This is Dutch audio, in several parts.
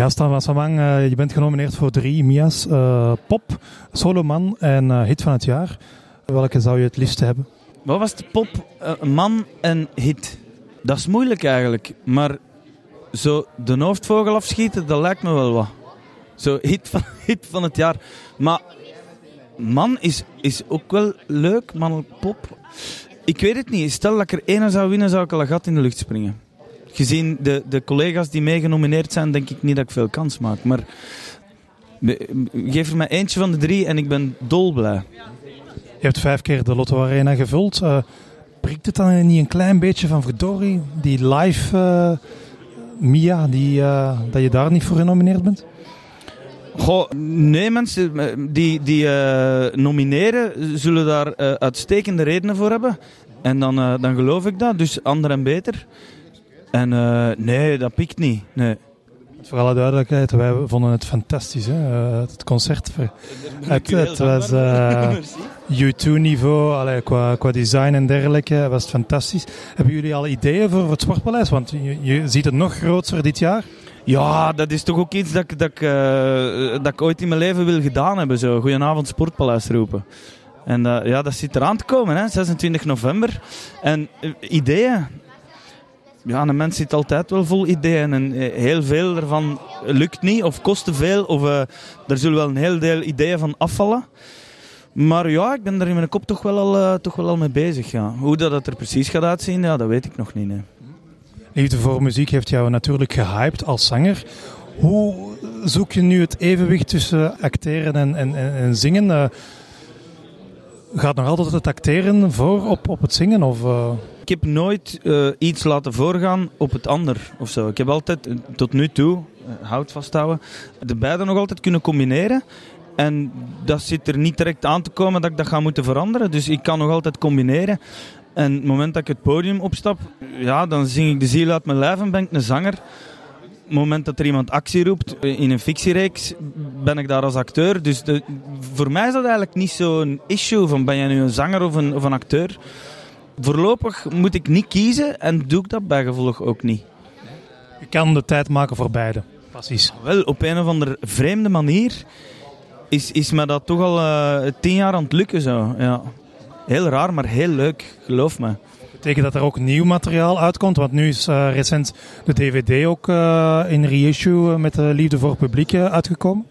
Ja, Stan Samang, uh, je bent genomineerd voor drie Mia's. Uh, pop, soloman en uh, hit van het jaar. Welke zou je het liefste hebben? Wat was de pop, man en hit? Dat is moeilijk eigenlijk. Maar zo de hoofdvogel afschieten, dat lijkt me wel wat. Zo hit van, hit van het jaar. Maar man is, is ook wel leuk, man pop. Ik weet het niet. Stel dat ik er één zou winnen, zou ik al een gat in de lucht springen. Gezien de, de collega's die mee genomineerd zijn, denk ik niet dat ik veel kans maak. Maar geef er mij eentje van de drie en ik ben dolblij. Je hebt vijf keer de Lotto Arena gevuld. Uh, prikt het dan niet een klein beetje van verdorie, die live uh, Mia, die, uh, dat je daar niet voor genomineerd bent? Goh, nee, mensen die, die nomineren zullen daar uitstekende redenen voor hebben. En dan, dan geloof ik dat, dus ander en beter. En nee, dat pikt niet. Nee. Voor alle duidelijkheid, wij vonden het fantastisch. Hè? Uh, het concert. Het, het was uh, U2-niveau, qua, qua design en dergelijke, was het fantastisch. Hebben jullie al ideeën voor het Sportpaleis? Want je, je ziet het nog groter dit jaar. Ja, dat is toch ook iets dat, dat, ik, uh, dat ik ooit in mijn leven wil gedaan hebben. Zo. Goedenavond Sportpaleis roepen. En ja, dat zit eraan te komen, hè? 26 november. En ideeën, ja, een mens zit altijd wel vol ideeën en eh, heel veel ervan lukt niet of kost te veel of uh, er zullen wel een heel deel ideeën van afvallen. Maar ja, ik ben er in mijn kop toch wel al, uh, toch wel al mee bezig. Ja. Hoe dat het er precies gaat uitzien, ja, dat weet ik nog niet. Nee. Liefde voor muziek heeft jou natuurlijk gehyped als zanger. Hoe zoek je nu het evenwicht tussen acteren en, en, en zingen? gaat nog altijd het acteren voor op, op het zingen? Of, heb nooit uh, iets laten voorgaan op het ander of zo. Ik heb altijd uh, tot nu toe, uh, hout vasthouden, de beide nog altijd kunnen combineren. En dat zit er niet direct aan te komen dat ik dat ga moeten veranderen. Dus ik kan nog altijd combineren. En het moment dat ik het podium opstap, ja, dan zing ik de ziel uit mijn lijf en ben ik een zanger het moment dat er iemand actie roept in een fictiereeks, ben ik daar als acteur. Dus de, voor mij is dat eigenlijk niet zo'n issue van ben je nu een zanger of een, of een acteur. Voorlopig moet ik niet kiezen en doe ik dat bijgevolg ook niet. Je kan de tijd maken voor beide. Precies. Wel, op een of andere vreemde manier is, is me dat toch al uh, tien jaar aan het lukken zo. Ja. Heel raar, maar heel leuk, geloof me betekent dat er ook nieuw materiaal uitkomt? Want nu is uh, recent de DVD ook uh, in reissue met de Liefde voor het Publiek uitgekomen.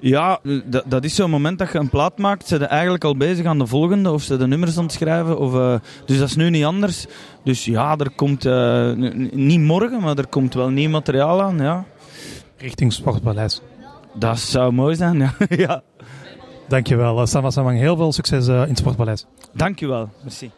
Ja, dat is zo'n moment dat je een plaat maakt, ze zijn eigenlijk al bezig aan de volgende, of ze de nummers aan het schrijven. Of, uh, dus dat is nu niet anders. Dus ja, er komt uh, niet morgen, maar er komt wel nieuw materiaal aan. Ja. Richting Sportpaleis. Dat zou mooi zijn, ja. ja. Dankjewel, Sama Samang. Heel veel succes in het Sportpaleis. Dankjewel, merci.